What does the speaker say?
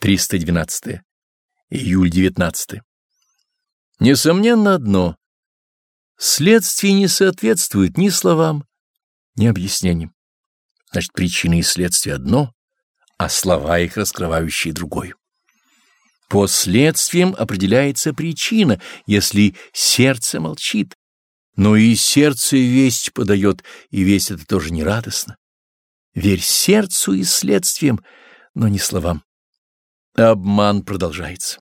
312. Июль 19. Несомненно одно. Следствие не соответствует ни словам, ни объяснениям. Значит, причина и следствие одно, а слова их раскрывающие другое. По следствиям определяется причина, если сердце молчит, но и сердце весть подает, и весть это тоже не радостно. Верь сердцу и следствиям, но не словам. Обман продолжается.